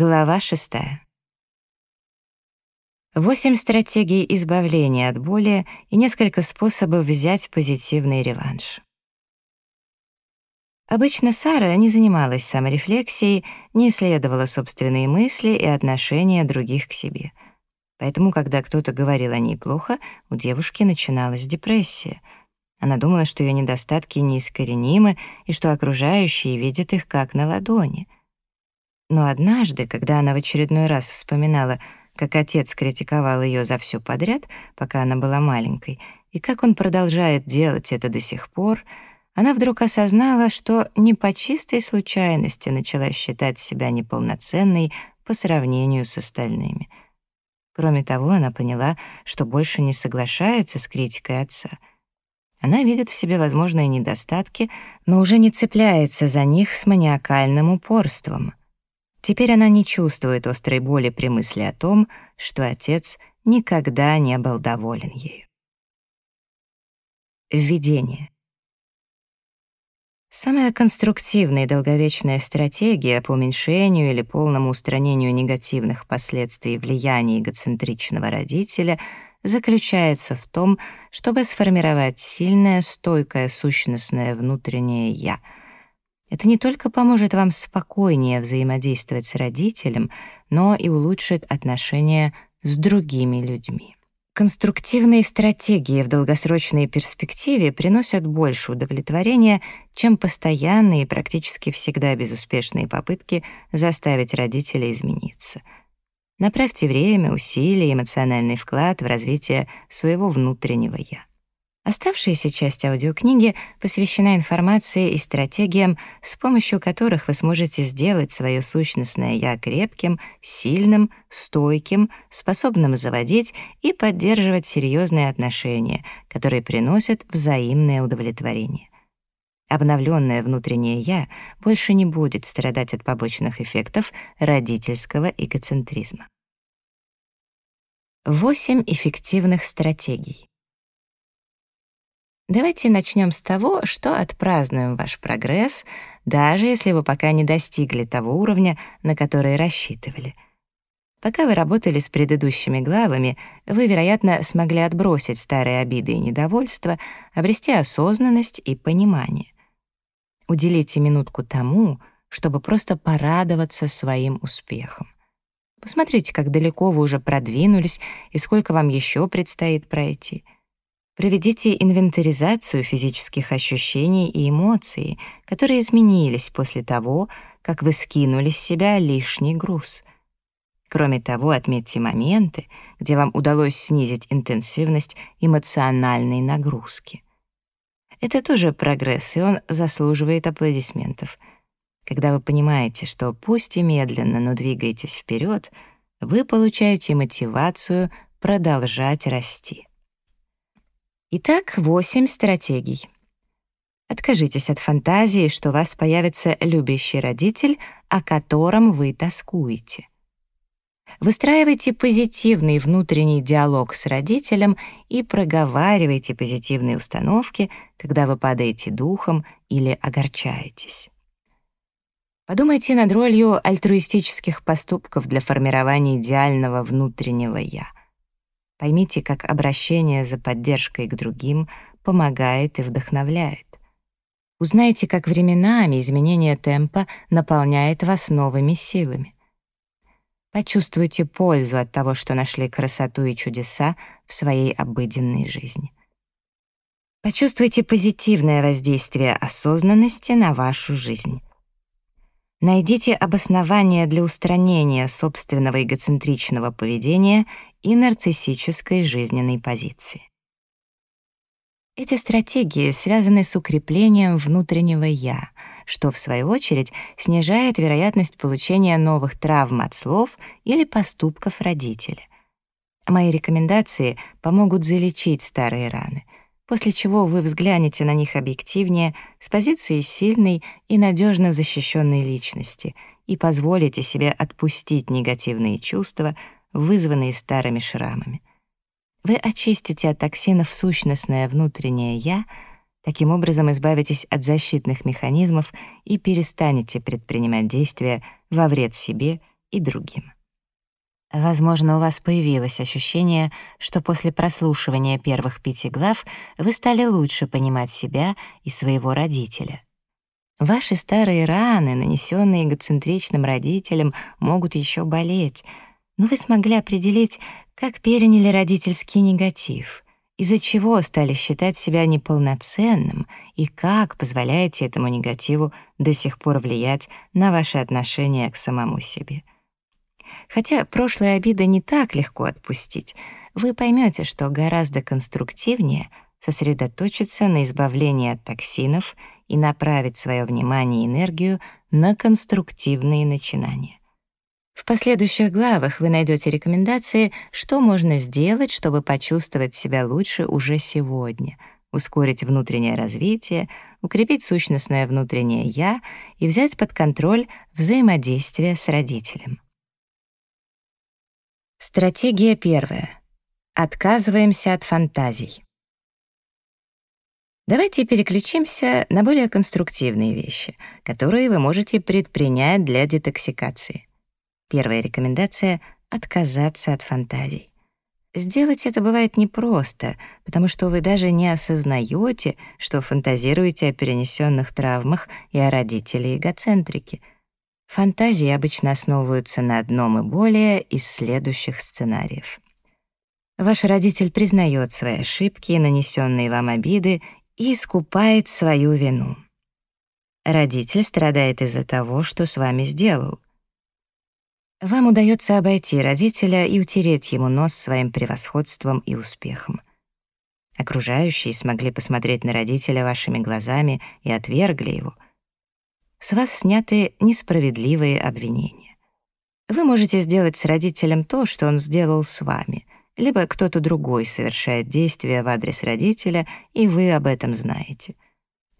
Глава шестая. Восемь стратегий избавления от боли и несколько способов взять позитивный реванш. Обычно Сара не занималась саморефлексией, не исследовала собственные мысли и отношения других к себе. Поэтому, когда кто-то говорил о ней плохо, у девушки начиналась депрессия. Она думала, что ее недостатки неискоренимы и что окружающие видят их как на ладони — но однажды, когда она в очередной раз вспоминала, как отец критиковал ее за все подряд, пока она была маленькой, и как он продолжает делать это до сих пор, она вдруг осознала, что не по чистой случайности начала считать себя неполноценной по сравнению с остальными. Кроме того, она поняла, что больше не соглашается с критикой отца. Она видит в себе возможные недостатки, но уже не цепляется за них с маниакальным упорством. Теперь она не чувствует острой боли при мысли о том, что отец никогда не был доволен ею. Введение. Самая конструктивная и долговечная стратегия по уменьшению или полному устранению негативных последствий влияния эгоцентричного родителя заключается в том, чтобы сформировать сильное, стойкое, сущностное внутреннее «я», это не только поможет вам спокойнее взаимодействовать с родителем, но и улучшит отношения с другими людьми. Конструктивные стратегии в долгосрочной перспективе приносят больше удовлетворения, чем постоянные и практически всегда безуспешные попытки заставить родителей измениться. Направьте время, усилия, эмоциональный вклад в развитие своего внутреннего «я». Оставшаяся часть аудиокниги посвящена информации и стратегиям, с помощью которых вы сможете сделать свое сущностное «я» крепким, сильным, стойким, способным заводить и поддерживать серьезные отношения, которые приносят взаимное удовлетворение. Обновленное внутреннее «я» больше не будет страдать от побочных эффектов родительского эгоцентризма. Восемь эффективных стратегий. Давайте начнем с того, что отпразднуем ваш прогресс, даже если вы пока не достигли того уровня, на который рассчитывали. Пока вы работали с предыдущими главами, вы, вероятно, смогли отбросить старые обиды и недовольство, обрести осознанность и понимание. Уделите минутку тому, чтобы просто порадоваться своим успехом. Посмотрите, как далеко вы уже продвинулись и сколько вам еще предстоит пройти — Проведите инвентаризацию физических ощущений и эмоций, которые изменились после того, как вы скинули с себя лишний груз. Кроме того, отметьте моменты, где вам удалось снизить интенсивность эмоциональной нагрузки. Это тоже прогресс, и он заслуживает аплодисментов. Когда вы понимаете, что пусть и медленно, но двигаетесь вперед, вы получаете мотивацию продолжать расти. Итак, восемь стратегий. Откажитесь от фантазии, что у вас появится любящий родитель, о котором вы тоскуете. Выстраивайте позитивный внутренний диалог с родителем и проговаривайте позитивные установки, когда вы падаете духом или огорчаетесь. Подумайте над ролью альтруистических поступков для формирования идеального внутреннего «я». Поймите, как обращение за поддержкой к другим помогает и вдохновляет. Узнайте, как временами изменение темпа наполняет вас новыми силами. Почувствуйте пользу от того, что нашли красоту и чудеса в своей обыденной жизни. Почувствуйте позитивное воздействие осознанности на вашу жизнь. Найдите обоснование для устранения собственного эгоцентричного поведения и нарциссической жизненной позиции. Эти стратегии связаны с укреплением внутреннего «я», что, в свою очередь, снижает вероятность получения новых травм от слов или поступков родителя. Мои рекомендации помогут залечить старые раны, после чего вы взглянете на них объективнее с позиции сильной и надежно защищенной личности и позволите себе отпустить негативные чувства — вызванные старыми шрамами. Вы очистите от токсинов сущностное внутреннее «я», таким образом избавитесь от защитных механизмов и перестанете предпринимать действия во вред себе и другим. Возможно, у вас появилось ощущение, что после прослушивания первых пяти глав вы стали лучше понимать себя и своего родителя. Ваши старые раны, нанесенные эгоцентричным родителям, могут еще болеть, но вы смогли определить, как переняли родительский негатив, из-за чего стали считать себя неполноценным и как позволяете этому негативу до сих пор влиять на ваши отношения к самому себе. Хотя прошлые обиды не так легко отпустить, вы поймете, что гораздо конструктивнее сосредоточиться на избавлении от токсинов и направить свое внимание и энергию на конструктивные начинания. В последующих главах вы найдете рекомендации, что можно сделать, чтобы почувствовать себя лучше уже сегодня, ускорить внутреннее развитие, укрепить сущностное внутреннее «я» и взять под контроль взаимодействие с родителем. Стратегия первая. Отказываемся от фантазий. Давайте переключимся на более конструктивные вещи, которые вы можете предпринять для детоксикации. Первая рекомендация — отказаться от фантазий. Сделать это бывает непросто, потому что вы даже не осознаете, что фантазируете о перенесенных травмах и о родителе-эгоцентрике — Фантазии обычно основываются на одном и более из следующих сценариев. Ваш родитель признает свои ошибки и нанесенные вам обиды и искупает свою вину. Родитель страдает из-за того, что с вами сделал. Вам удается обойти родителя и утереть ему нос своим превосходством и успехом. Окружающие смогли посмотреть на родителя вашими глазами и отвергли его — с вас сняты несправедливые обвинения. Вы можете сделать с родителем то, что он сделал с вами, либо кто-то другой совершает действия в адрес родителя, и вы об этом знаете.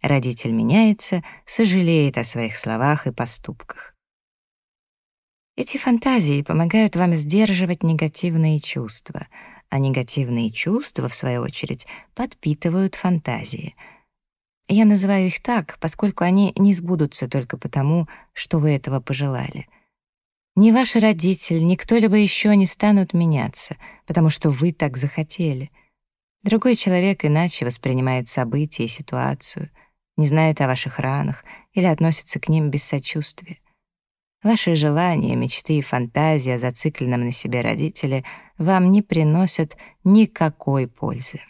Родитель меняется, сожалеет о своих словах и поступках. Эти фантазии помогают вам сдерживать негативные чувства, а негативные чувства, в свою очередь, подпитывают фантазии — я называю их так, поскольку они не сбудутся только потому, что вы этого пожелали. Ни ваш родитель, ни кто-либо еще не станут меняться, потому что вы так захотели. Другой человек иначе воспринимает события и ситуацию, не знает о ваших ранах или относится к ним без сочувствия. Ваши желания, мечты и фантазии о зацикленном на себе родителе вам не приносят никакой пользы.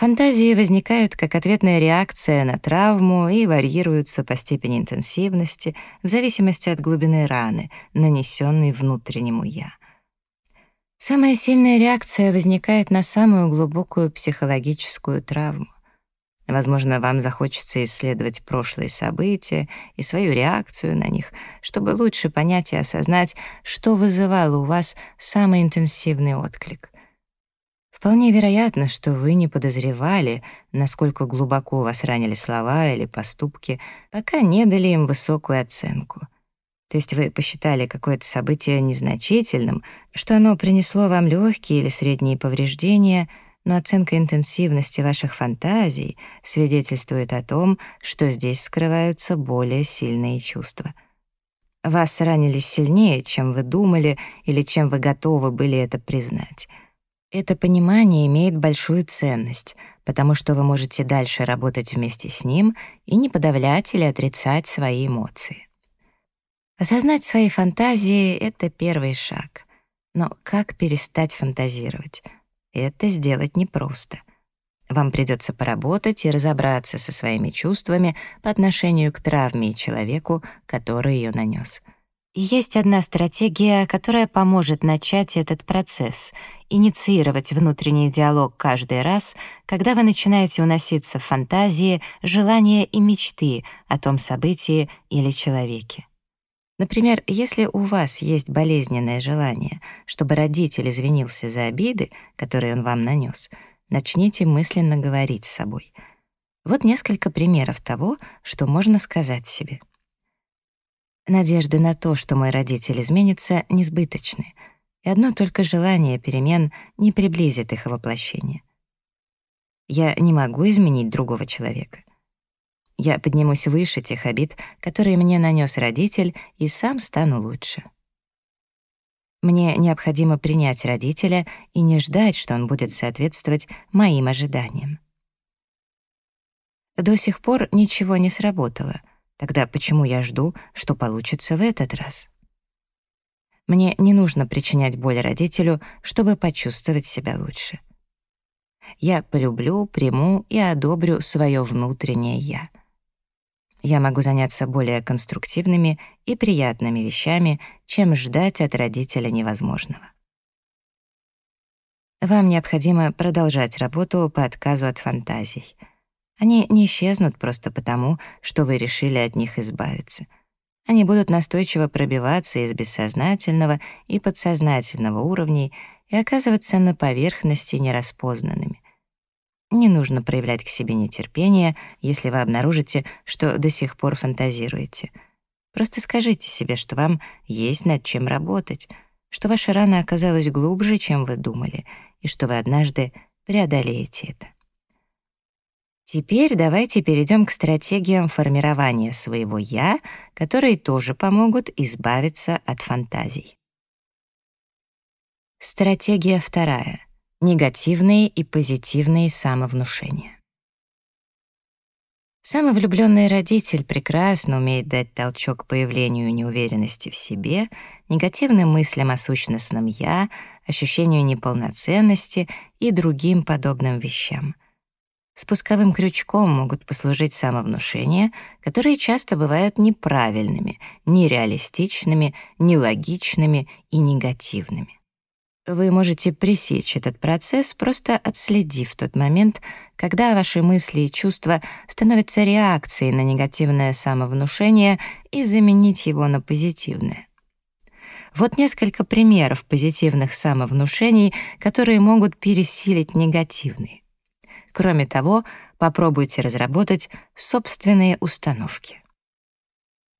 Фантазии возникают как ответная реакция на травму и варьируются по степени интенсивности в зависимости от глубины раны, нанесенной внутреннему «я». Самая сильная реакция возникает на самую глубокую психологическую травму. Возможно, вам захочется исследовать прошлые события и свою реакцию на них, чтобы лучше понять и осознать, что вызывало у вас самый интенсивный отклик. Вполне вероятно, что вы не подозревали, насколько глубоко вас ранили слова или поступки, пока не дали им высокую оценку. То есть вы посчитали какое-то событие незначительным, что оно принесло вам легкие или средние повреждения, но оценка интенсивности ваших фантазий свидетельствует о том, что здесь скрываются более сильные чувства. Вас ранили сильнее, чем вы думали или чем вы готовы были это признать — это понимание имеет большую ценность, потому что вы можете дальше работать вместе с ним и не подавлять или отрицать свои эмоции. Осознать свои фантазии — это первый шаг. Но как перестать фантазировать? Это сделать непросто. Вам придется поработать и разобраться со своими чувствами по отношению к травме и человеку, который ее нанес. Есть одна стратегия, которая поможет начать этот процесс, инициировать внутренний диалог каждый раз, когда вы начинаете уноситься в фантазии, желания и мечты о том событии или человеке. Например, если у вас есть болезненное желание, чтобы родитель извинился за обиды, которые он вам нанес, начните мысленно говорить с собой. Вот несколько примеров того, что можно сказать себе — Надежды на то, что мой родитель изменится, несбыточны, и одно только желание перемен не приблизит их воплощение. Я не могу изменить другого человека. Я поднимусь выше тех обид, которые мне нанес родитель, и сам стану лучше. Мне необходимо принять родителя и не ждать, что он будет соответствовать моим ожиданиям. До сих пор ничего не сработало. Тогда почему я жду, что получится в этот раз? Мне не нужно причинять боль родителю, чтобы почувствовать себя лучше. Я полюблю, приму и одобрю свое внутреннее «я». Я могу заняться более конструктивными и приятными вещами, чем ждать от родителя невозможного. Вам необходимо продолжать работу по отказу от фантазий — они не исчезнут просто потому, что вы решили от них избавиться. Они будут настойчиво пробиваться из бессознательного и подсознательного уровней и оказываться на поверхности нераспознанными. Не нужно проявлять к себе нетерпение, если вы обнаружите, что до сих пор фантазируете. Просто скажите себе, что вам есть над чем работать, что ваша рана оказалась глубже, чем вы думали, и что вы однажды преодолеете это. Теперь давайте перейдем к стратегиям формирования своего «я», которые тоже помогут избавиться от фантазий. Стратегия вторая. Негативные и позитивные самовнушения. Самый влюбленный родитель прекрасно умеет дать толчок появлению неуверенности в себе, негативным мыслям о сущностном «я», ощущению неполноценности и другим подобным вещам. Спусковым крючком могут послужить самовнушения, которые часто бывают неправильными, нереалистичными, нелогичными и негативными. Вы можете пресечь этот процесс, просто отследив тот момент, когда ваши мысли и чувства становятся реакцией на негативное самовнушение и заменить его на позитивное. Вот несколько примеров позитивных самовнушений, которые могут пересилить негативные. Кроме того, попробуйте разработать собственные установки.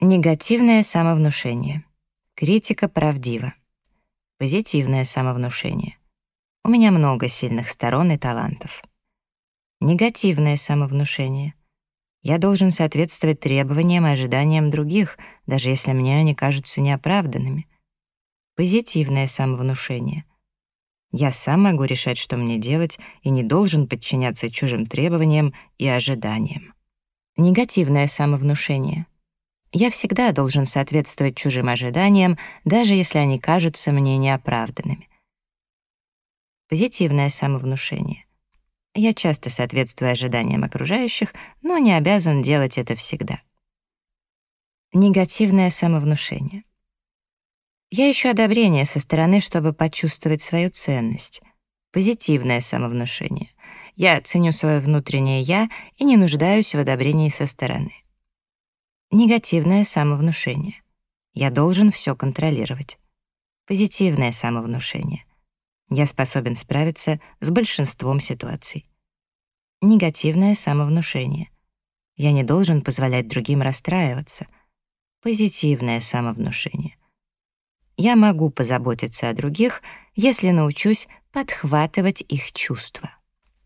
Негативное самовнушение. Критика правдива. Позитивное самовнушение. У меня много сильных сторон и талантов. Негативное самовнушение. Я должен соответствовать требованиям и ожиданиям других, даже если мне они кажутся неоправданными. Позитивное самовнушение. Я сам могу решать, что мне делать, и не должен подчиняться чужим требованиям и ожиданиям. Негативное самовнушение. Я всегда должен соответствовать чужим ожиданиям, даже если они кажутся мне неоправданными. Позитивное самовнушение. Я часто соответствую ожиданиям окружающих, но не обязан делать это всегда. Негативное самовнушение. Я ищу одобрение со стороны, чтобы почувствовать свою ценность. Позитивное самовнушение. Я ценю свое внутреннее «я» и не нуждаюсь в одобрении со стороны. Негативное самовнушение. Я должен все контролировать. Позитивное самовнушение. Я способен справиться с большинством ситуаций. Негативное самовнушение. Я не должен позволять другим расстраиваться. Позитивное самовнушение. Я могу позаботиться о других, если научусь подхватывать их чувства.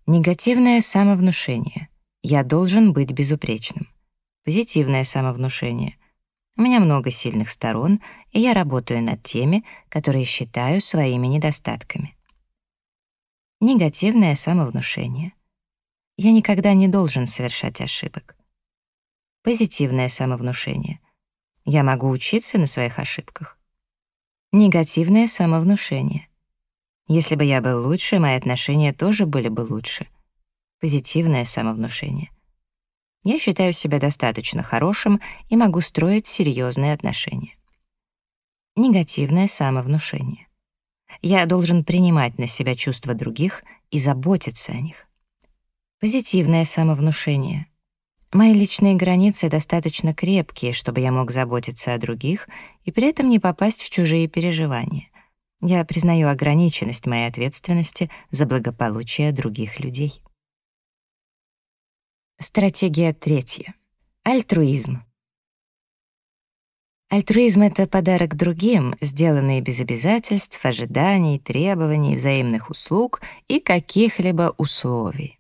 Негативное самовнушение. Я должен быть безупречным. Позитивное самовнушение. У меня много сильных сторон, и я работаю над теми, которые считаю своими недостатками. Негативное самовнушение. Я никогда не должен совершать ошибок. Позитивное самовнушение. Я могу учиться на своих ошибках. Негативное самовнушение. Если бы я был лучше, мои отношения тоже были бы лучше. Позитивное самовнушение. Я считаю себя достаточно хорошим и могу строить серьезные отношения. Негативное самовнушение. Я должен принимать на себя чувства других и заботиться о них. Позитивное самовнушение. Мои личные границы достаточно крепкие, чтобы я мог заботиться о других и при этом не попасть в чужие переживания. Я признаю ограниченность моей ответственности за благополучие других людей. Стратегия третья. Альтруизм. Альтруизм — это подарок другим, сделанный без обязательств, ожиданий, требований, взаимных услуг и каких-либо условий.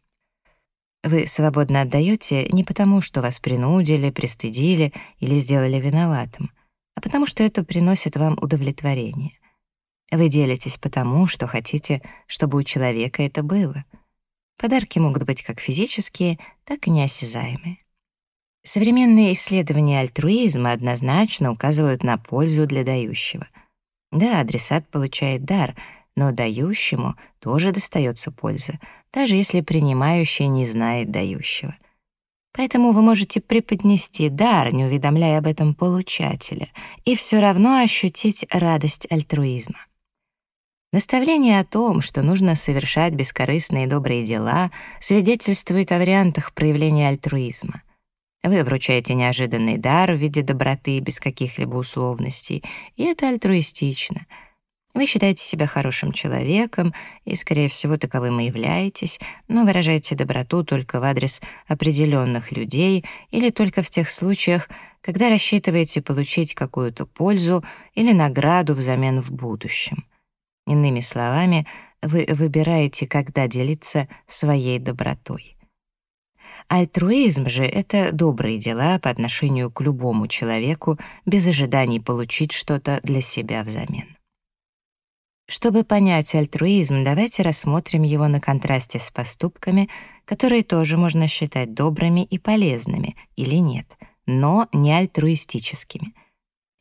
Вы свободно отдаете не потому, что вас принудили, пристыдили или сделали виноватым, а потому что это приносит вам удовлетворение. Вы делитесь потому, что хотите, чтобы у человека это было. Подарки могут быть как физические, так и неосязаемые. Современные исследования альтруизма однозначно указывают на пользу для дающего. Да, адресат получает дар, но дающему тоже достается польза, даже если принимающий не знает дающего. Поэтому вы можете преподнести дар, не уведомляя об этом получателя, и все равно ощутить радость альтруизма. Наставление о том, что нужно совершать бескорыстные добрые дела, свидетельствует о вариантах проявления альтруизма. Вы вручаете неожиданный дар в виде доброты без каких-либо условностей, и это альтруистично. Вы считаете себя хорошим человеком, и, скорее всего, таковым и являетесь, но выражаете доброту только в адрес определенных людей или только в тех случаях, когда рассчитываете получить какую-то пользу или награду взамен в будущем. Иными словами, вы выбираете, когда делиться своей добротой. Альтруизм же — это добрые дела по отношению к любому человеку без ожиданий получить что-то для себя взамен. Чтобы понять альтруизм, давайте рассмотрим его на контрасте с поступками, которые тоже можно считать добрыми и полезными, или нет, но не альтруистическими.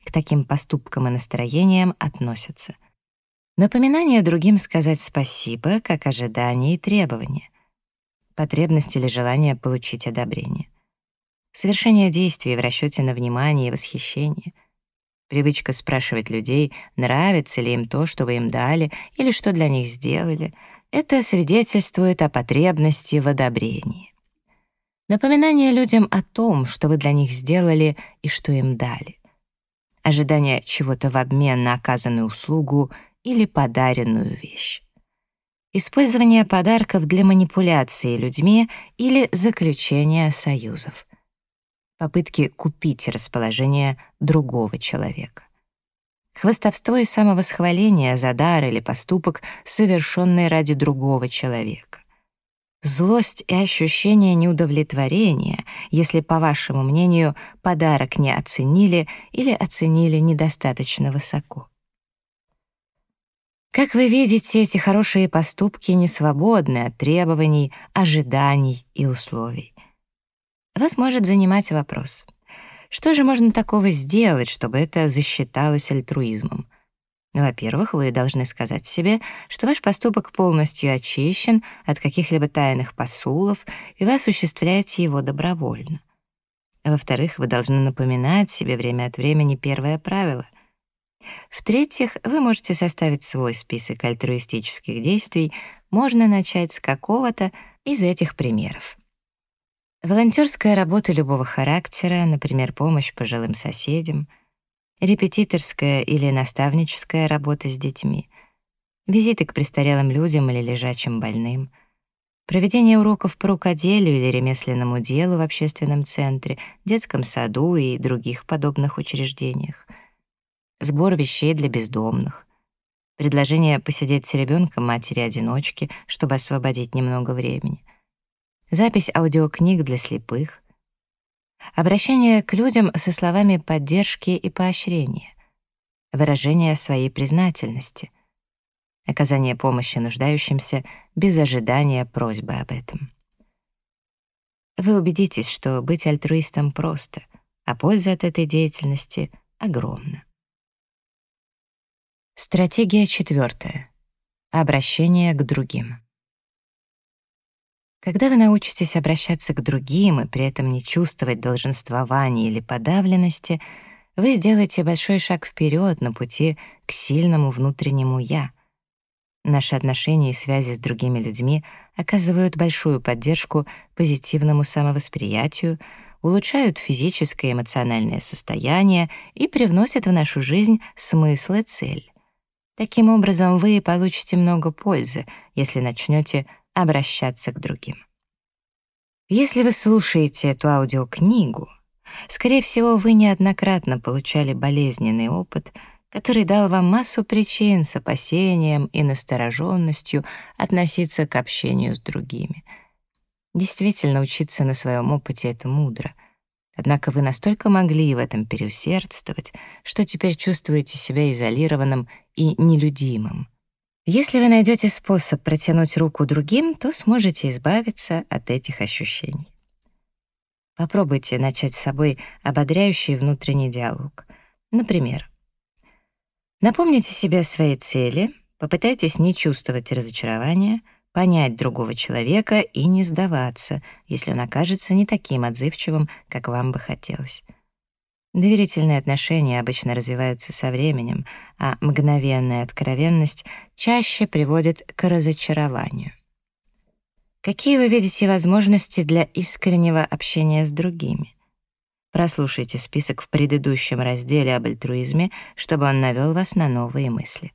К таким поступкам и настроениям относятся Напоминание другим сказать спасибо, как ожидание и требование. Потребность или желание получить одобрение. Совершение действий в расчете на внимание и восхищение. Привычка спрашивать людей, нравится ли им то, что вы им дали, или что для них сделали. Это свидетельствует о потребности в одобрении. Напоминание людям о том, что вы для них сделали и что им дали. Ожидание чего-то в обмен на оказанную услугу — или подаренную вещь. Использование подарков для манипуляции людьми или заключения союзов. Попытки купить расположение другого человека. Хвастовство и самовосхваление за дар или поступок, совершенный ради другого человека. Злость и ощущение неудовлетворения, если, по вашему мнению, подарок не оценили или оценили недостаточно высоко. Как вы видите, эти хорошие поступки не свободны от требований, ожиданий и условий. Вас может занимать вопрос. Что же можно такого сделать, чтобы это засчиталось альтруизмом? Во-первых, вы должны сказать себе, что ваш поступок полностью очищен от каких-либо тайных посулов, и вы осуществляете его добровольно. Во-вторых, вы должны напоминать себе время от времени первое правило — в-третьих, вы можете составить свой список альтруистических действий, можно начать с какого-то из этих примеров. Волонтерская работа любого характера, например, помощь пожилым соседям, репетиторская или наставническая работа с детьми, визиты к престарелым людям или лежачим больным, проведение уроков по рукоделию или ремесленному делу в общественном центре, детском саду и других подобных учреждениях — сбор вещей для бездомных, предложение посидеть с ребенком матери-одиночки, чтобы освободить немного времени, запись аудиокниг для слепых, обращение к людям со словами поддержки и поощрения, выражение своей признательности, оказание помощи нуждающимся без ожидания просьбы об этом. Вы убедитесь, что быть альтруистом просто, а польза от этой деятельности огромна. Стратегия четвертая. Обращение к другим. Когда вы научитесь обращаться к другим и при этом не чувствовать долженствования или подавленности, вы сделаете большой шаг вперед на пути к сильному внутреннему «я». Наши отношения и связи с другими людьми оказывают большую поддержку позитивному самовосприятию, улучшают физическое и эмоциональное состояние и привносят в нашу жизнь смысл и цель. Таким образом, вы получите много пользы, если начнете обращаться к другим. Если вы слушаете эту аудиокнигу, скорее всего, вы неоднократно получали болезненный опыт, который дал вам массу причин с опасением и настороженностью относиться к общению с другими. Действительно, учиться на своем опыте — это мудро. Однако вы настолько могли в этом переусердствовать, что теперь чувствуете себя изолированным и нелюдимым. Если вы найдете способ протянуть руку другим, то сможете избавиться от этих ощущений. Попробуйте начать с собой ободряющий внутренний диалог. Например, напомните себе свои цели, попытайтесь не чувствовать разочарования, понять другого человека и не сдаваться, если он окажется не таким отзывчивым, как вам бы хотелось. Доверительные отношения обычно развиваются со временем, а мгновенная откровенность чаще приводит к разочарованию. Какие вы видите возможности для искреннего общения с другими? Прослушайте список в предыдущем разделе об альтруизме, чтобы он навел вас на новые мысли.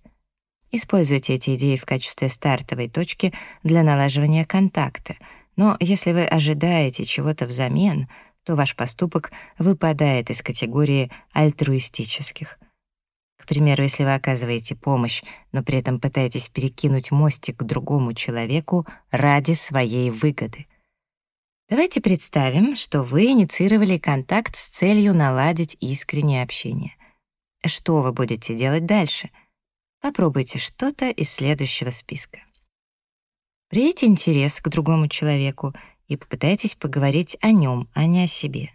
Используйте эти идеи в качестве стартовой точки для налаживания контакта, но если вы ожидаете чего-то взамен, то ваш поступок выпадает из категории альтруистических — к примеру, если вы оказываете помощь, но при этом пытаетесь перекинуть мостик к другому человеку ради своей выгоды. Давайте представим, что вы инициировали контакт с целью наладить искреннее общение. Что вы будете делать дальше? Попробуйте что-то из следующего списка. Проявите интерес к другому человеку и попытайтесь поговорить о нем, а не о себе.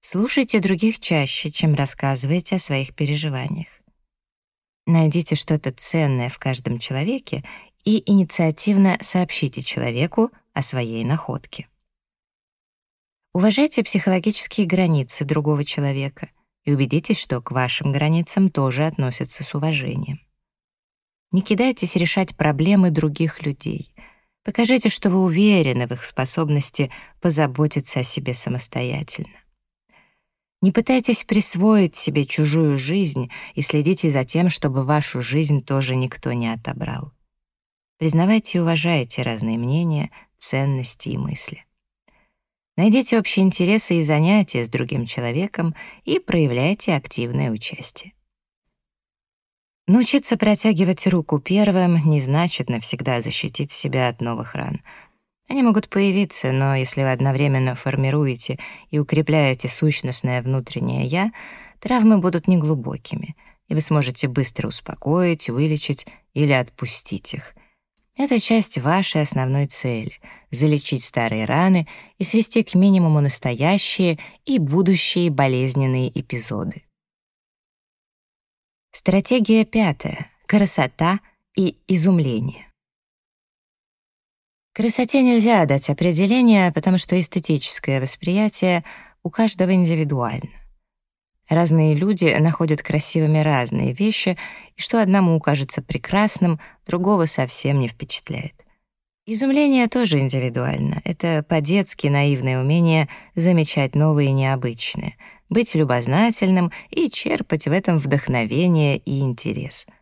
Слушайте других чаще, чем рассказываете о своих переживаниях. Найдите что-то ценное в каждом человеке и инициативно сообщите человеку о своей находке. Уважайте психологические границы другого человека и убедитесь, что к вашим границам тоже относятся с уважением. Не кидайтесь решать проблемы других людей. Покажите, что вы уверены в их способности позаботиться о себе самостоятельно. Не пытайтесь присвоить себе чужую жизнь и следите за тем, чтобы вашу жизнь тоже никто не отобрал. Признавайте и уважайте разные мнения, ценности и мысли. Найдите общие интересы и занятия с другим человеком и проявляйте активное участие. Научиться протягивать руку первым не значит навсегда защитить себя от новых ран — они могут появиться, но если вы одновременно формируете и укрепляете сущностное внутреннее «я», травмы будут неглубокими, и вы сможете быстро успокоить, вылечить или отпустить их. Это часть вашей основной цели — залечить старые раны и свести к минимуму настоящие и будущие болезненные эпизоды. Стратегия пятая — красота и изумление. Красоте нельзя дать определение, потому что эстетическое восприятие у каждого индивидуально. Разные люди находят красивыми разные вещи, и что одному кажется прекрасным, другого совсем не впечатляет. Изумление тоже индивидуально. Это по-детски наивное умение замечать новое и необычное, быть любознательным и черпать в этом вдохновение и интерес —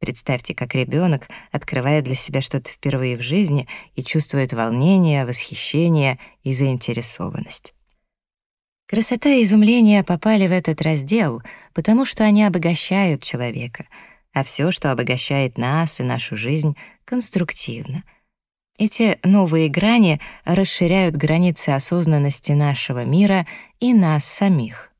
Представьте, как ребенок открывает для себя что-то впервые в жизни и чувствует волнение, восхищение и заинтересованность. Красота и изумление попали в этот раздел, потому что они обогащают человека, а все, что обогащает нас и нашу жизнь, конструктивно. Эти новые грани расширяют границы осознанности нашего мира и нас самих.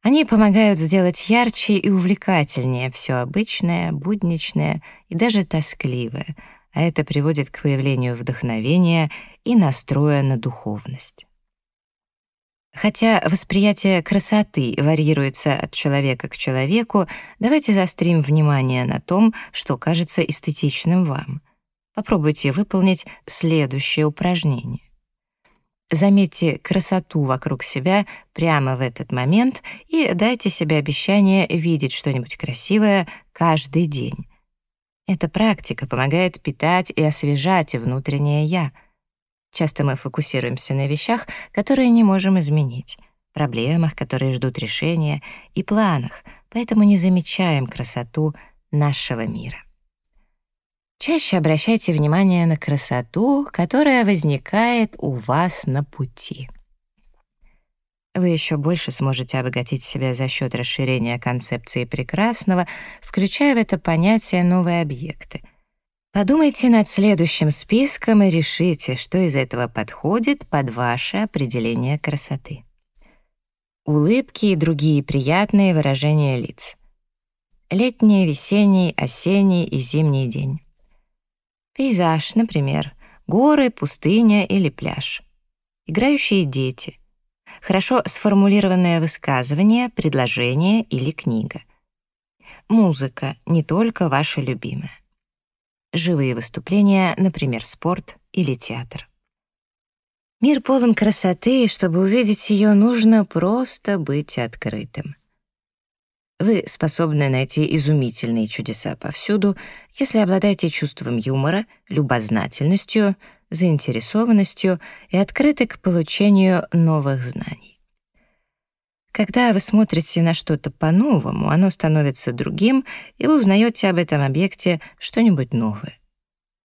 Они помогают сделать ярче и увлекательнее все обычное, будничное и даже тоскливое, а это приводит к появлению вдохновения и настроя на духовность. Хотя восприятие красоты варьируется от человека к человеку, давайте заострим внимание на том, что кажется эстетичным вам. Попробуйте выполнить следующее упражнение. Заметьте красоту вокруг себя прямо в этот момент и дайте себе обещание видеть что-нибудь красивое каждый день. Эта практика помогает питать и освежать внутреннее «я». Часто мы фокусируемся на вещах, которые не можем изменить, проблемах, которые ждут решения, и планах, поэтому не замечаем красоту нашего мира. Чаще обращайте внимание на красоту, которая возникает у вас на пути. Вы еще больше сможете обогатить себя за счет расширения концепции прекрасного, включая в это понятие новые объекты. Подумайте над следующим списком и решите, что из этого подходит под ваше определение красоты. Улыбки и другие приятные выражения лиц. Летний, весенний, осенний и зимний день. Пейзаж, например, горы, пустыня или пляж. Играющие дети. Хорошо сформулированное высказывание, предложение или книга. Музыка, не только ваша любимая. Живые выступления, например, спорт или театр. Мир полон красоты, и чтобы увидеть ее, нужно просто быть открытым. Вы способны найти изумительные чудеса повсюду, если обладаете чувством юмора, любознательностью, заинтересованностью и открыты к получению новых знаний. Когда вы смотрите на что-то по-новому, оно становится другим, и вы узнаете об этом объекте что-нибудь новое.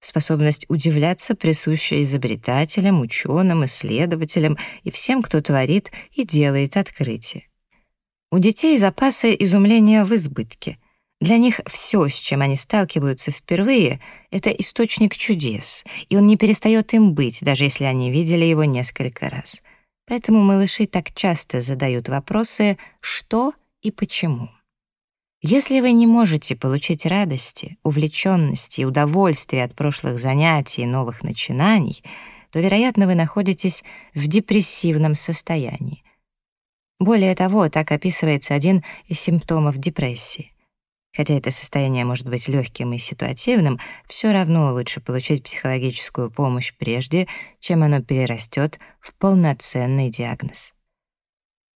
Способность удивляться присуща изобретателям, ученым, исследователям и всем, кто творит и делает открытия. У детей запасы изумления в избытке. Для них все, с чем они сталкиваются впервые, — это источник чудес, и он не перестает им быть, даже если они видели его несколько раз. Поэтому малыши так часто задают вопросы «что» и «почему». Если вы не можете получить радости, увлеченности и удовольствия от прошлых занятий и новых начинаний, то, вероятно, вы находитесь в депрессивном состоянии. Более того, так описывается один из симптомов депрессии. Хотя это состояние может быть легким и ситуативным, все равно лучше получить психологическую помощь прежде, чем оно перерастет в полноценный диагноз.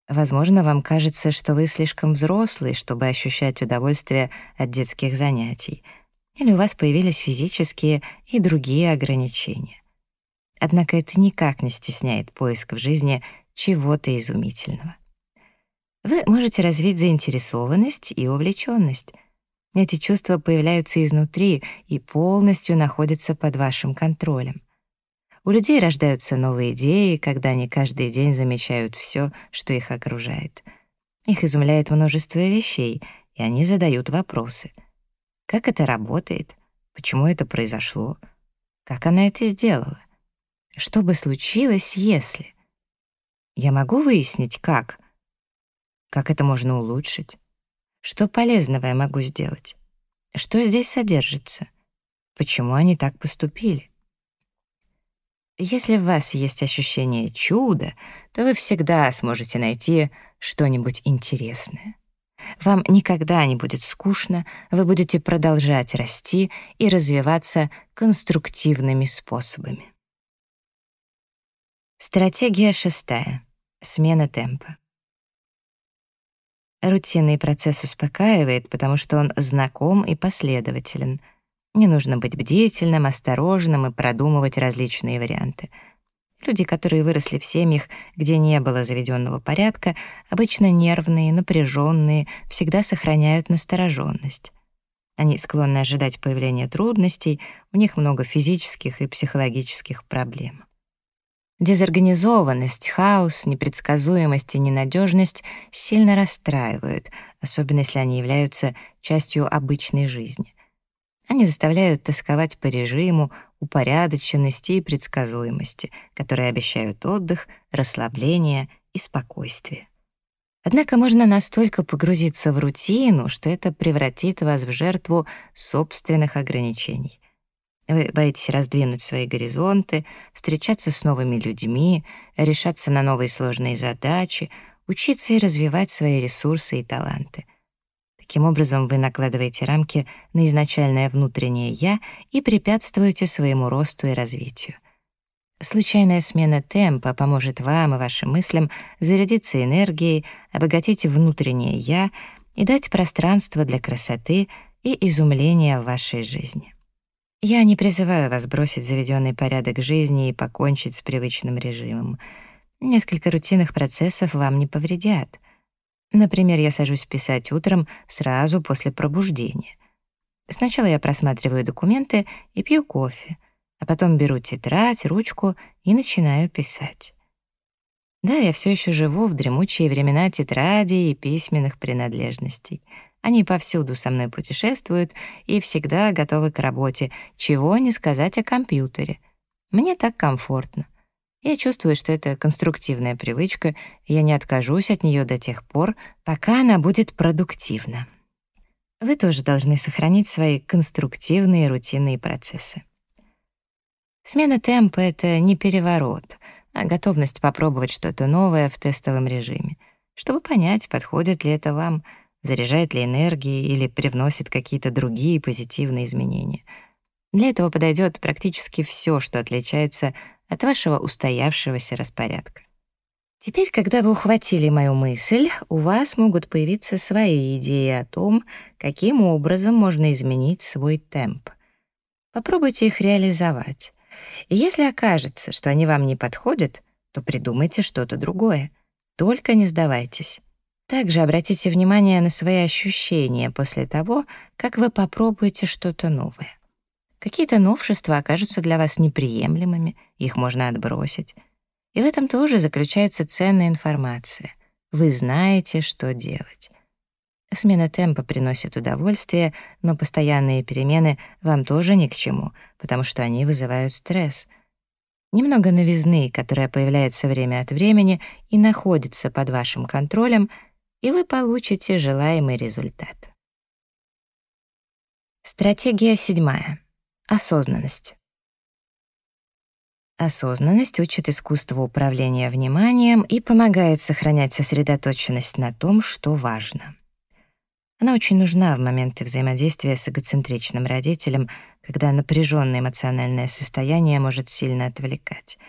Возможно, вам кажется, что вы слишком взрослый, чтобы ощущать удовольствие от детских занятий, или у вас появились физические и другие ограничения. Однако это никак не стесняет поиск в жизни чего-то изумительного. Вы можете развить заинтересованность и увлеченность. Эти чувства появляются изнутри и полностью находятся под вашим контролем. У людей рождаются новые идеи, когда они каждый день замечают все, что их окружает. Их изумляет множество вещей, и они задают вопросы. Как это работает? Почему это произошло? Как она это сделала? Что бы случилось, если? Я могу выяснить, как? Как это можно улучшить? Что полезного я могу сделать? Что здесь содержится? Почему они так поступили? Если в вас есть ощущение чуда, то вы всегда сможете найти что-нибудь интересное. Вам никогда не будет скучно, вы будете продолжать расти и развиваться конструктивными способами. Стратегия шестая. Смена темпа. Рутинный процесс успокаивает, потому что он знаком и последователен — не нужно быть бдительным, осторожным и продумывать различные варианты. Люди, которые выросли в семьях, где не было заведенного порядка, обычно нервные, напряженные, всегда сохраняют настороженность. Они склонны ожидать появления трудностей, у них много физических и психологических проблем. Дезорганизованность, хаос, непредсказуемость и ненадежность сильно расстраивают, особенно если они являются частью обычной жизни. Они заставляют тосковать по режиму, упорядоченности и предсказуемости, которые обещают отдых, расслабление и спокойствие. Однако можно настолько погрузиться в рутину, что это превратит вас в жертву собственных ограничений. Вы боитесь раздвинуть свои горизонты, встречаться с новыми людьми, решаться на новые сложные задачи, учиться и развивать свои ресурсы и таланты — Таким образом, вы накладываете рамки на изначальное внутреннее «я» и препятствуете своему росту и развитию. Случайная смена темпа поможет вам и вашим мыслям зарядиться энергией, обогатить внутреннее «я» и дать пространство для красоты и изумления в вашей жизни. Я не призываю вас бросить заведенный порядок жизни и покончить с привычным режимом. Несколько рутинных процессов вам не повредят — Например, я сажусь писать утром сразу после пробуждения. Сначала я просматриваю документы и пью кофе, а потом беру тетрадь, ручку и начинаю писать. Да, я все еще живу в дремучие времена тетради и письменных принадлежностей. Они повсюду со мной путешествуют и всегда готовы к работе, чего не сказать о компьютере. Мне так комфортно. Я чувствую, что это конструктивная привычка, и я не откажусь от нее до тех пор, пока она будет продуктивна. Вы тоже должны сохранить свои конструктивные рутинные процессы. Смена темпа — это не переворот, а готовность попробовать что-то новое в тестовом режиме, чтобы понять, подходит ли это вам, заряжает ли энергией или привносит какие-то другие позитивные изменения. Для этого подойдет практически все, что отличается от вашего устоявшегося распорядка. Теперь, когда вы ухватили мою мысль, у вас могут появиться свои идеи о том, каким образом можно изменить свой темп. Попробуйте их реализовать. И если окажется, что они вам не подходят, то придумайте что-то другое. Только не сдавайтесь. Также обратите внимание на свои ощущения после того, как вы попробуете что-то новое. Какие-то новшества окажутся для вас неприемлемыми, их можно отбросить. И в этом тоже заключается ценная информация. Вы знаете, что делать. Смена темпа приносит удовольствие, но постоянные перемены вам тоже ни к чему, потому что они вызывают стресс. Немного новизны, которая появляется время от времени и находится под вашим контролем, и вы получите желаемый результат. Стратегия седьмая. Осознанность. Осознанность учит искусству управления вниманием и помогает сохранять сосредоточенность на том, что важно. Она очень нужна в моменты взаимодействия с эгоцентричным родителем, когда напряженное эмоциональное состояние может сильно отвлекать.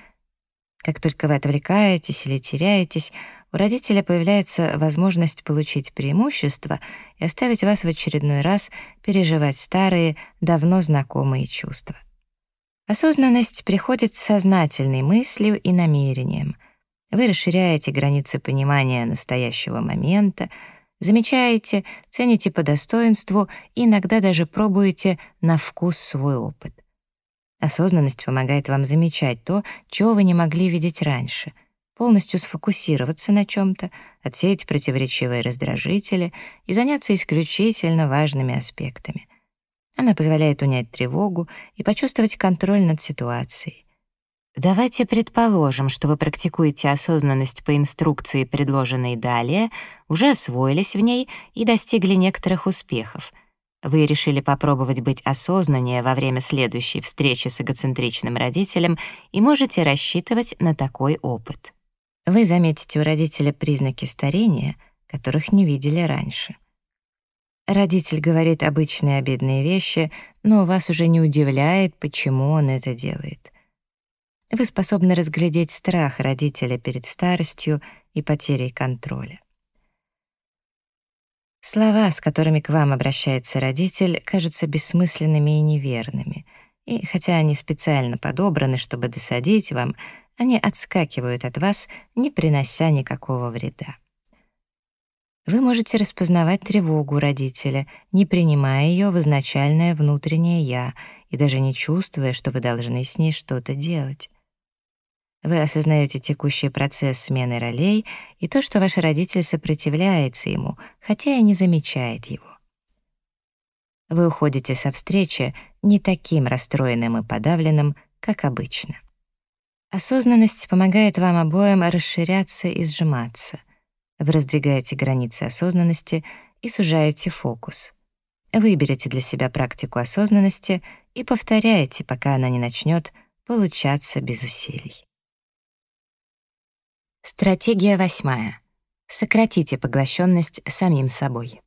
Как только вы отвлекаетесь или теряетесь, у родителя появляется возможность получить преимущество и оставить вас в очередной раз переживать старые, давно знакомые чувства. Осознанность приходит с сознательной мыслью и намерением. Вы расширяете границы понимания настоящего момента, Замечаете, цените по достоинству и иногда даже пробуете на вкус свой опыт. Осознанность помогает вам замечать то, чего вы не могли видеть раньше, полностью сфокусироваться на чем-то, отсеять противоречивые раздражители и заняться исключительно важными аспектами. Она позволяет унять тревогу и почувствовать контроль над ситуацией. Давайте предположим, что вы практикуете осознанность по инструкции, предложенной далее, уже освоились в ней и достигли некоторых успехов. Вы решили попробовать быть осознаннее во время следующей встречи с эгоцентричным родителем и можете рассчитывать на такой опыт. Вы заметите у родителя признаки старения, которых не видели раньше. Родитель говорит обычные обидные вещи, но вас уже не удивляет, почему он это делает. Вы способны разглядеть страх родителя перед старостью и потерей контроля. Слова, с которыми к вам обращается родитель, кажутся бессмысленными и неверными, и хотя они специально подобраны, чтобы досадить вам, они отскакивают от вас, не принося никакого вреда. Вы можете распознавать тревогу родителя, не принимая ее в изначальное внутреннее «я» и даже не чувствуя, что вы должны с ней что-то делать. Вы осознаете текущий процесс смены ролей и то, что ваш родитель сопротивляется ему, хотя и не замечает его. Вы уходите со встречи не таким расстроенным и подавленным, как обычно. Осознанность помогает вам обоим расширяться и сжиматься. Вы раздвигаете границы осознанности и сужаете фокус. Выберите для себя практику осознанности и повторяйте, пока она не начнет получаться без усилий. Стратегия восьмая. Сократите поглощенность самим собой.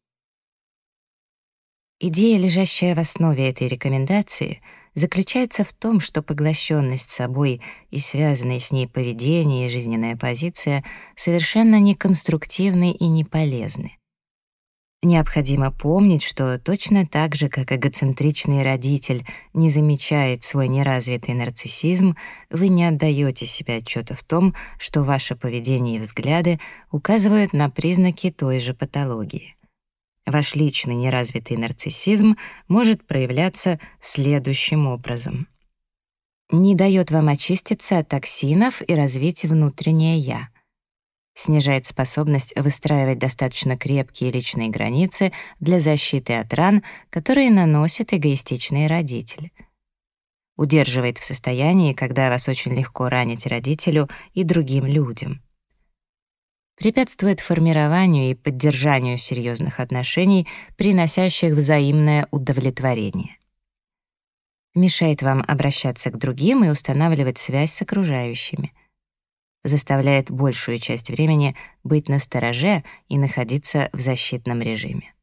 Идея, лежащая в основе этой рекомендации, заключается в том, что поглощенность собой и связанное с ней поведение и жизненная позиция совершенно неконструктивны и не полезны. Необходимо помнить, что точно так же, как эгоцентричный родитель не замечает свой неразвитый нарциссизм, вы не отдаете себе отчета в том, что ваше поведение и взгляды указывают на признаки той же патологии. Ваш личный неразвитый нарциссизм может проявляться следующим образом. Не дает вам очиститься от токсинов и развить внутреннее «я». Снижает способность выстраивать достаточно крепкие личные границы для защиты от ран, которые наносят эгоистичные родители. Удерживает в состоянии, когда вас очень легко ранить родителю и другим людям. Препятствует формированию и поддержанию серьезных отношений, приносящих взаимное удовлетворение. Мешает вам обращаться к другим и устанавливать связь с окружающими — заставляет большую часть времени быть настороже и находиться в защитном режиме.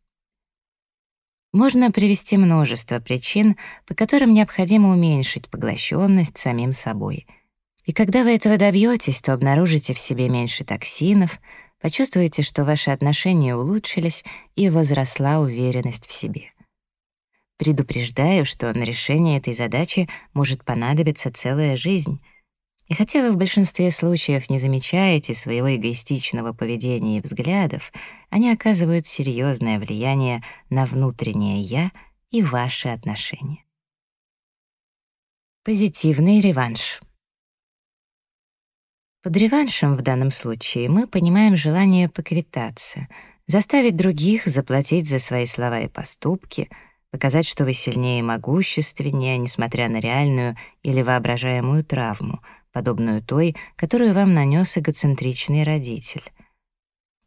Можно привести множество причин, по которым необходимо уменьшить поглощенность самим собой. И когда вы этого добьетесь, то обнаружите в себе меньше токсинов, почувствуете, что ваши отношения улучшились и возросла уверенность в себе. Предупреждаю, что на решение этой задачи может понадобиться целая жизнь — и хотя вы в большинстве случаев не замечаете своего эгоистичного поведения и взглядов, они оказывают серьезное влияние на внутреннее «я» и ваши отношения. Позитивный реванш. Под реваншем в данном случае мы понимаем желание поквитаться, заставить других заплатить за свои слова и поступки, показать, что вы сильнее и могущественнее, несмотря на реальную или воображаемую травму — подобную той, которую вам нанес эгоцентричный родитель.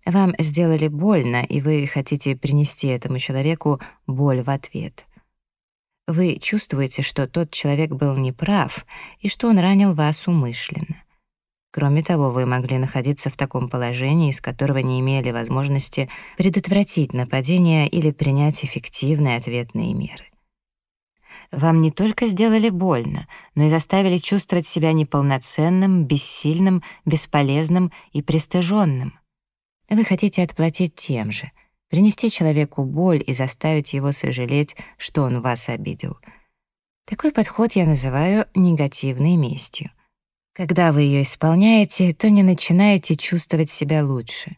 Вам сделали больно, и вы хотите принести этому человеку боль в ответ. Вы чувствуете, что тот человек был неправ и что он ранил вас умышленно. Кроме того, вы могли находиться в таком положении, из которого не имели возможности предотвратить нападение или принять эффективные ответные меры. Вам не только сделали больно, но и заставили чувствовать себя неполноценным, бессильным, бесполезным и пристыженным. Вы хотите отплатить тем же, принести человеку боль и заставить его сожалеть, что он вас обидел. Такой подход я называю негативной местью. Когда вы ее исполняете, то не начинаете чувствовать себя лучше.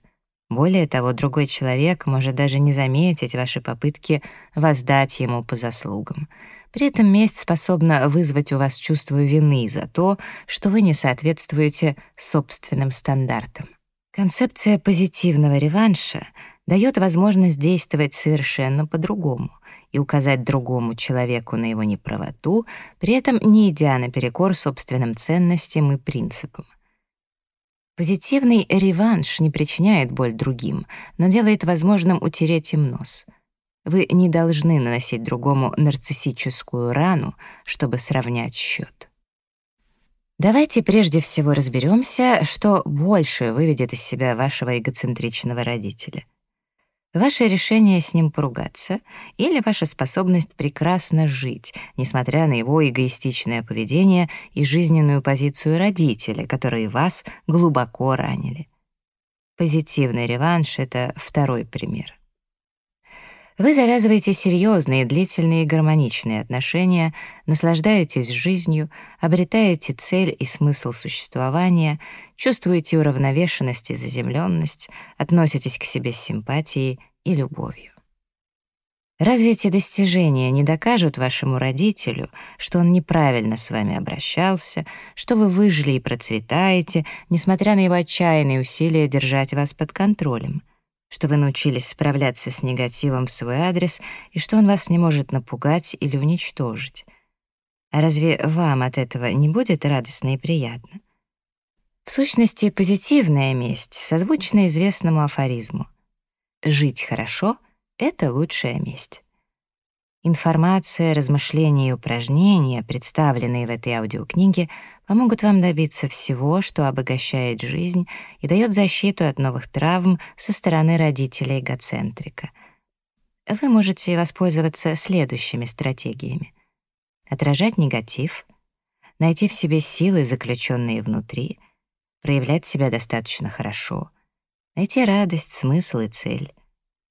Более того, другой человек может даже не заметить ваши попытки воздать ему по заслугам — при этом месть способна вызвать у вас чувство вины за то, что вы не соответствуете собственным стандартам. Концепция позитивного реванша дает возможность действовать совершенно по-другому и указать другому человеку на его неправоту, при этом не идя наперекор собственным ценностям и принципам. Позитивный реванш не причиняет боль другим, но делает возможным утереть им нос — вы не должны наносить другому нарциссическую рану, чтобы сравнять счет. Давайте прежде всего разберемся, что больше выведет из себя вашего эгоцентричного родителя. Ваше решение с ним поругаться или ваша способность прекрасно жить, несмотря на его эгоистичное поведение и жизненную позицию родителя, которые вас глубоко ранили. Позитивный реванш — это второй пример. Вы завязываете серьезные, длительные и гармоничные отношения, наслаждаетесь жизнью, обретаете цель и смысл существования, чувствуете уравновешенность и заземленность, относитесь к себе с симпатией и любовью. Разве эти достижения не докажут вашему родителю, что он неправильно с вами обращался, что вы выжили и процветаете, несмотря на его отчаянные усилия держать вас под контролем? Что вы научились справляться с негативом в свой адрес и что он вас не может напугать или уничтожить. А разве вам от этого не будет радостно и приятно? В сущности, позитивная месть созвучна известному афоризму. «Жить хорошо — это лучшая месть». Информация, размышления и упражнения, представленные в этой аудиокниге, помогут вам добиться всего, что обогащает жизнь и дает защиту от новых травм со стороны родителя-эгоцентрика. Вы можете воспользоваться следующими стратегиями. Отражать негатив, найти в себе силы, заключенные внутри, проявлять себя достаточно хорошо, найти радость, смысл и цель,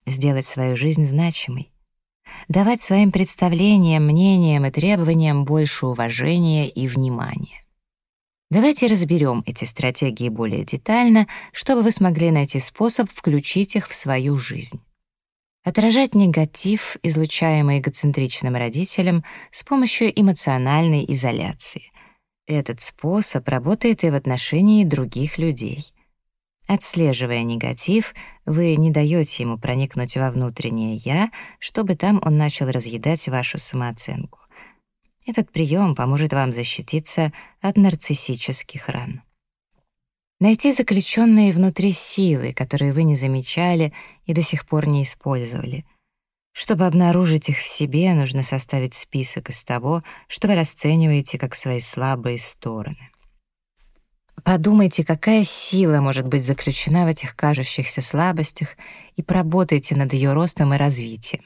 сделать свою жизнь значимой, давать своим представлениям, мнениям и требованиям больше уважения и внимания. Давайте разберем эти стратегии более детально, чтобы вы смогли найти способ включить их в свою жизнь. Отражать негатив, излучаемый эгоцентричным родителем, с помощью эмоциональной изоляции. Этот способ работает и в отношении других людей. Отслеживая негатив, вы не даете ему проникнуть во внутреннее «я», чтобы там он начал разъедать вашу самооценку. Этот прием поможет вам защититься от нарциссических ран. Найти заключенные внутри силы, которые вы не замечали и до сих пор не использовали. Чтобы обнаружить их в себе, нужно составить список из того, что вы расцениваете как свои слабые стороны. Подумайте, какая сила может быть заключена в этих кажущихся слабостях, и поработайте над ее ростом и развитием.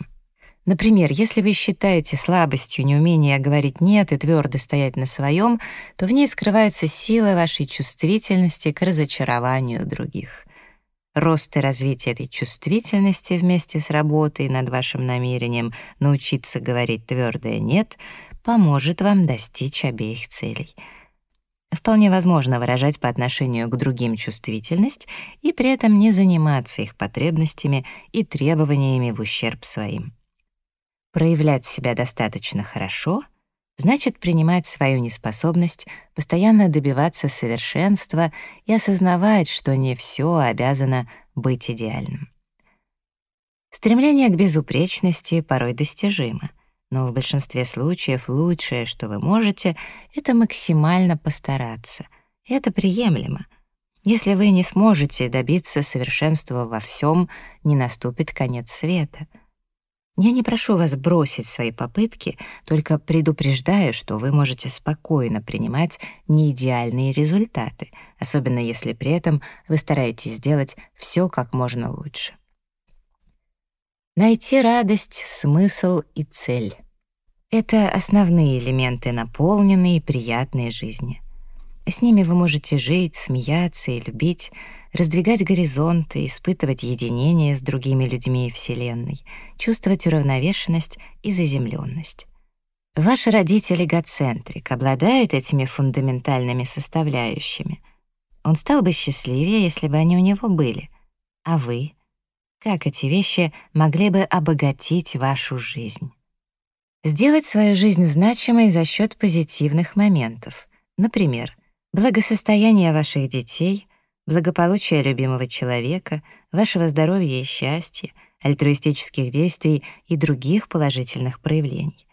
Например, если вы считаете слабостью неумение говорить «нет» и твердо стоять на своем, то в ней скрывается сила вашей чувствительности к разочарованию других. Рост и развитие этой чувствительности вместе с работой над вашим намерением научиться говорить твердое «нет» поможет вам достичь обеих целей — Вполне возможно выражать по отношению к другим чувствительность и при этом не заниматься их потребностями и требованиями в ущерб своим. Проявлять себя достаточно хорошо значит принимать свою неспособность постоянно добиваться совершенства и осознавать, что не все обязано быть идеальным. Стремление к безупречности порой достижимо — но в большинстве случаев лучшее, что вы можете, это максимально постараться. И это приемлемо. Если вы не сможете добиться совершенства во всем, не наступит конец света. Я не прошу вас бросить свои попытки, только предупреждаю, что вы можете спокойно принимать неидеальные результаты, особенно если при этом вы стараетесь сделать все как можно лучше. Найти радость, смысл и цель. Это основные элементы наполненной и приятной жизни. С ними вы можете жить, смеяться и любить, раздвигать горизонты, испытывать единение с другими людьми и Вселенной, чувствовать уравновешенность и заземленность. Ваш родитель эгоцентрик обладает этими фундаментальными составляющими. Он стал бы счастливее, если бы они у него были. А вы? Как эти вещи могли бы обогатить вашу жизнь? Сделать свою жизнь значимой за счет позитивных моментов. Например, благосостояние ваших детей, благополучие любимого человека, вашего здоровья и счастья, альтруистических действий и других положительных проявлений.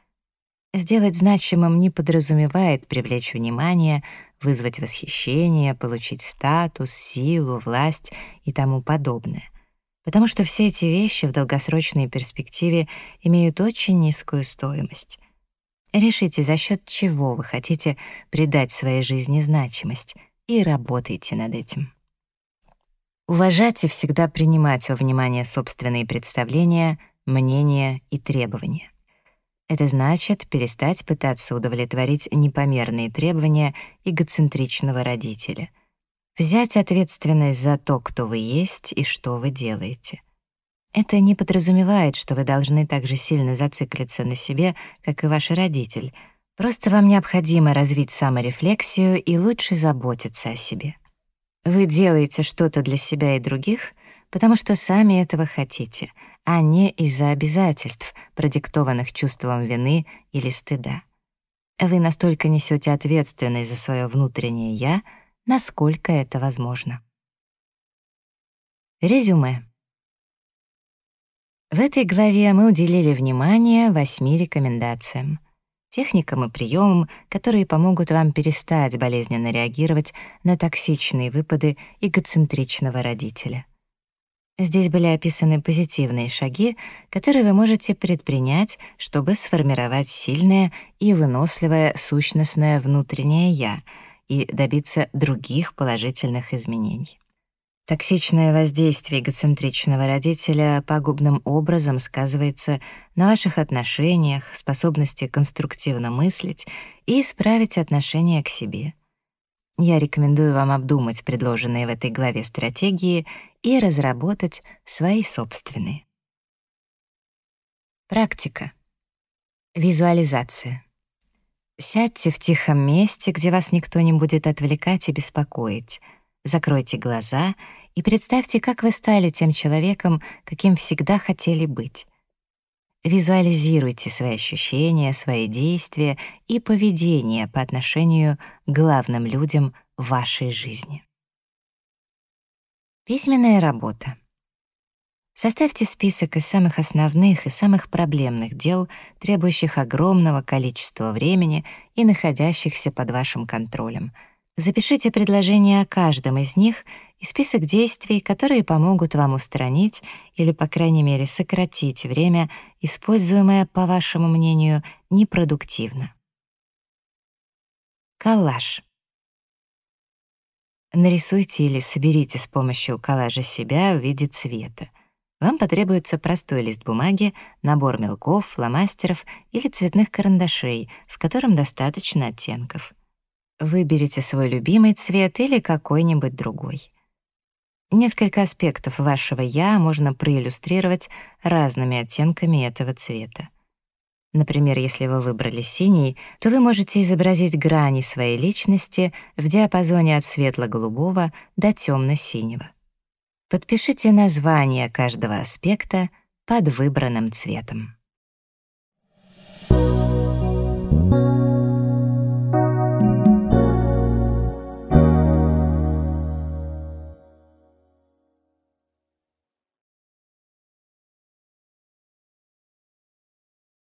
Сделать значимым не подразумевает привлечь внимание, вызвать восхищение, получить статус, силу, власть и тому подобное потому что все эти вещи в долгосрочной перспективе имеют очень низкую стоимость. Решите, за счет чего вы хотите придать своей жизни значимость, и работайте над этим. Уважать и всегда принимать во внимание собственные представления, мнения и требования. Это значит перестать пытаться удовлетворить непомерные требования эгоцентричного родителя — Взять ответственность за то, кто вы есть и что вы делаете. Это не подразумевает, что вы должны так же сильно зациклиться на себе, как и ваш родитель. Просто вам необходимо развить саморефлексию и лучше заботиться о себе. Вы делаете что-то для себя и других, потому что сами этого хотите, а не из-за обязательств, продиктованных чувством вины или стыда. Вы настолько несете ответственность за свое внутреннее «я», насколько это возможно. Резюме. В этой главе мы уделили внимание восьми рекомендациям, техникам и приемам, которые помогут вам перестать болезненно реагировать на токсичные выпады эгоцентричного родителя. Здесь были описаны позитивные шаги, которые вы можете предпринять, чтобы сформировать сильное и выносливое сущностное внутреннее «я», и добиться других положительных изменений. Токсичное воздействие эгоцентричного родителя пагубным образом сказывается на ваших отношениях, способности конструктивно мыслить и исправить отношение к себе. Я рекомендую вам обдумать предложенные в этой главе стратегии и разработать свои собственные. Практика. Визуализация. Сядьте в тихом месте, где вас никто не будет отвлекать и беспокоить. Закройте глаза и представьте, как вы стали тем человеком, каким всегда хотели быть. Визуализируйте свои ощущения, свои действия и поведение по отношению к главным людям вашей жизни. Письменная работа. Составьте список из самых основных и самых проблемных дел, требующих огромного количества времени и находящихся под вашим контролем. Запишите предложение о каждом из них и список действий, которые помогут вам устранить или, по крайней мере, сократить время, используемое, по вашему мнению, непродуктивно. Коллаж. Нарисуйте или соберите с помощью коллажа себя в виде цвета. Вам потребуется простой лист бумаги, набор мелков, фломастеров или цветных карандашей, в котором достаточно оттенков. Выберите свой любимый цвет или какой-нибудь другой. Несколько аспектов вашего «я» можно проиллюстрировать разными оттенками этого цвета. Например, если вы выбрали синий, то вы можете изобразить грани своей личности в диапазоне от светло-голубого до темно-синего. Подпишите название каждого аспекта под выбранным цветом.